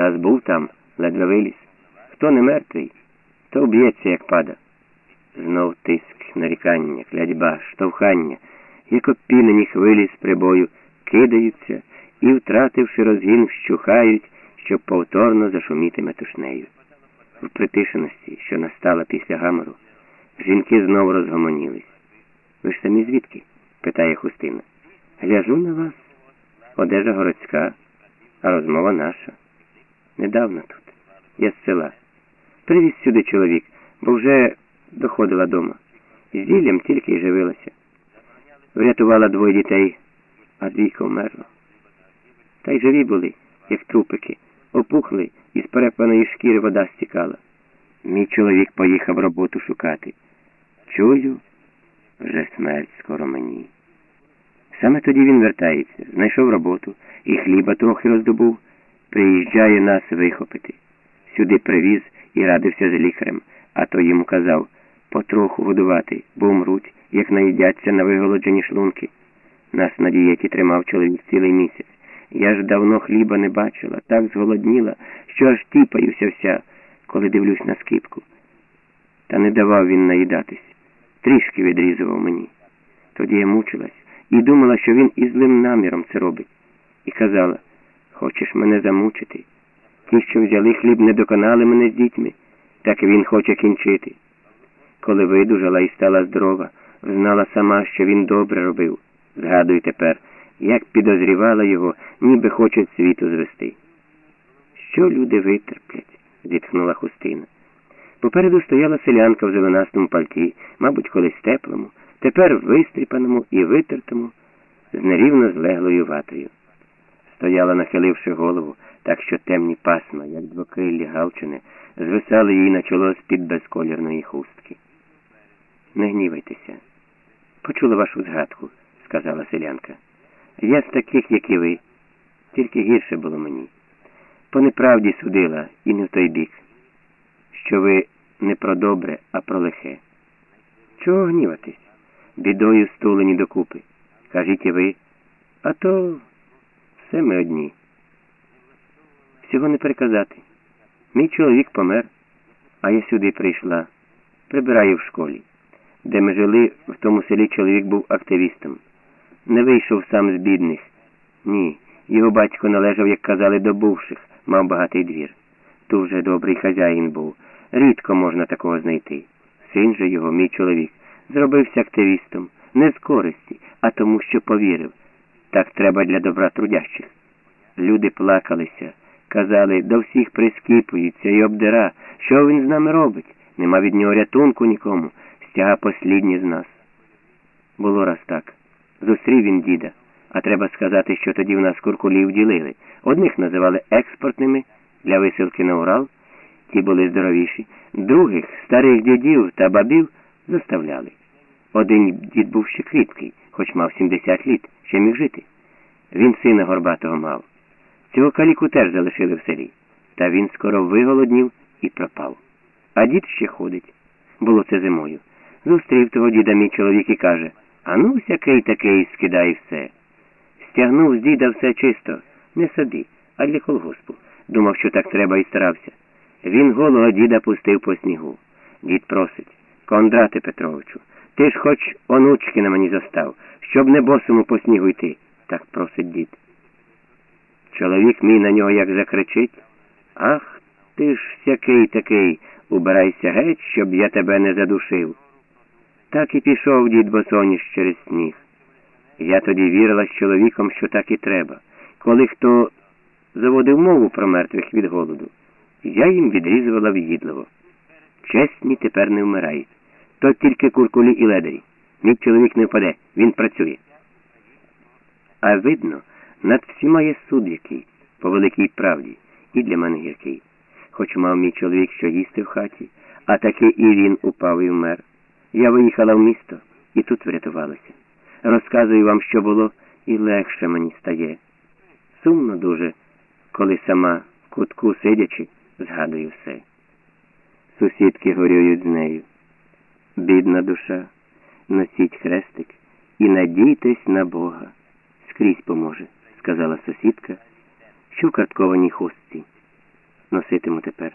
Раз був там, ледве виліз. Хто не мертвий, то вб'ється, як пада. Знов тиск, нарікання, клядьба, штовхання, як опінені хвилі з прибою, кидаються і, втративши розгін, вщухають, щоб повторно зашуміти метушнею. В притишеності, що настала після гамору, жінки знов розгомонілись. Ви ж самі звідки? питає Хустина. Гляжу на вас. Одежа городська, а розмова наша. Недавно тут. Я з села. Привіз сюди чоловік, бо вже доходила дома. Зіллям тільки й живилася. Врятувала двоє дітей, а двійка вмерла. Та й живі були, як трупики, опухли, і з перепаної шкіри вода стікала. Мій чоловік поїхав роботу шукати. Чую, вже смерть скоро мені. Саме тоді він вертається, знайшов роботу і хліба трохи роздобув, приїжджає нас вихопити. Сюди привіз і радився з лікарем, а той йому казав потроху годувати, бо умруть, як наїдяться на виголоджені шлунки. Нас на дієті тримав чоловік цілий місяць. Я ж давно хліба не бачила, так зголодніла, що аж тіпаюся вся, коли дивлюсь на скипку. Та не давав він наїдатись, трішки відрізував мені. Тоді я мучилась і думала, що він із злим наміром це робить. І казала, хочеш мене замучити? Ті, що взяли хліб, не доконали мене з дітьми, так він хоче кінчити. Коли видужала і стала здорова, знала сама, що він добре робив. Згадую тепер, як підозрівала його, ніби хочуть світу звести. Що люди витерплять? зітхнула хустина. Попереду стояла селянка в зеленастому пальті, мабуть, колись теплому, тепер вистріпаному і витертому, з нерівно злеглою ватою. Стояла, нахиливши голову, так що темні пасма, як двокриллі галчини, звисали їй на чоло з-під безколірної хустки. Не гнівайтеся. Почула вашу згадку, сказала селянка. Я з таких, як і ви, тільки гірше було мені. По неправді судила і не в той бік, що ви не про добре, а про лихе. Чого гніватись? Бідою стулені докупи. Кажіть і ви, а то все ми одні. Всього не переказати. Мій чоловік помер, а я сюди прийшла. Прибираю в школі. Де ми жили, в тому селі чоловік був активістом. Не вийшов сам з бідних. Ні. Його батько належав, як казали, до бувших, мав багатий двір. Ту вже добрий хазяїн був. Рідко можна такого знайти. Син же його, мій чоловік, зробився активістом, не з користі, а тому, що повірив. Так треба для добра трудящих. Люди плакалися, казали, до всіх прискіпуються і обдира, що він з нами робить. Нема від нього рятунку нікому, стяга послідні з нас. Було раз так. Зустрів він діда, а треба сказати, що тоді в нас куркулів ділили. Одних називали експортними для висилки на Урал, ті були здоровіші, других, старих дідів та бабів, заставляли. Один дід був ще кріпкий, хоч мав 70 літ, ще міг жити. Він сина горбатого мав. Цього каліку теж залишили в селі, та він скоро виголоднів і пропав. А дід ще ходить. Було це зимою. Зустрів того діда мій чоловік і каже А ну всякий такий скидай все. Стягнув з діда все чисто, не собі, а для колгоспу. Думав, що так треба і старався. Він голого діда пустив по снігу. Дід просить Кондрате Петровичу, ти ж хоч онучки на мені застав, щоб не босому по снігу йти, так просить дід. Чоловік мій на нього як закричить Ах ти ж всякий такий, убирайся геть, щоб я тебе не задушив. Так і пішов дід босоніж через сніг. Я тоді вірила з чоловіком, що так і треба. Коли хто заводив мову про мертвих від голоду, я їм відрізувала в'їдливо. Чесні тепер не вмирають. То тільки куркулі і ледарі. Мій чоловік не впаде, він працює. А видно, над всіма є суд який, по великій правді, і для мене гіркий. Хоч мав мій чоловік що їсти в хаті, а таки і він упав і вмер. Я виїхала в місто і тут врятувалася. Розказую вам, що було, і легше мені стає. Сумно дуже, коли сама в кутку сидячи, згадую все. Сусідки горюють з нею. Бідна душа, носіть хрестик і надійтесь на Бога. Скрізь поможе, сказала сусідка, що в карткованій хустці. носитиму тепер.